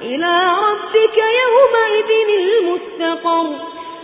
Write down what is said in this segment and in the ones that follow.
إلى ربك يومئذ المستقر.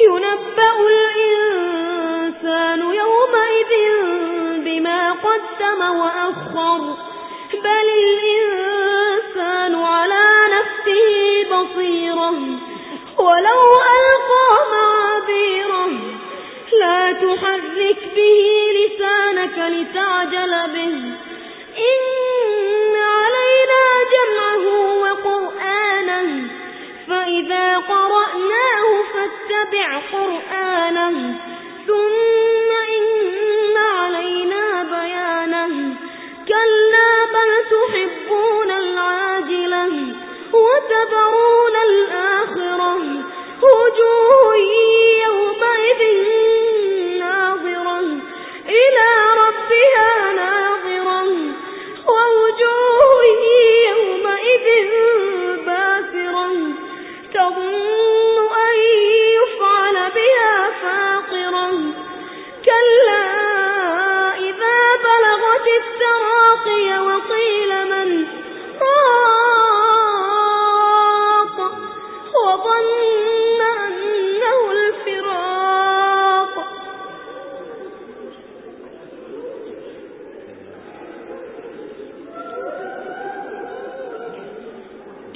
ينبأ الإنسان يومئذ بما قدم وأخر. بل الإنسان على نفسه بصيرة. ولو ألقى معاذيره لا تحرك به لسانك لتعجل به. إن علينا جمعه قرأناه فاتبع قرآنه ثم إن علينا بيانه كلا بل تحبون العاجلة وتذرون التراقي وقيل من راق وظن أنه الفراق.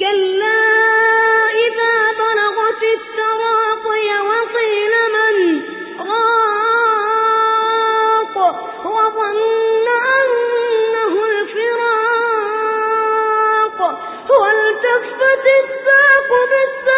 كلا إذا بلغت التراقي وقيل ثبت الساق بالساق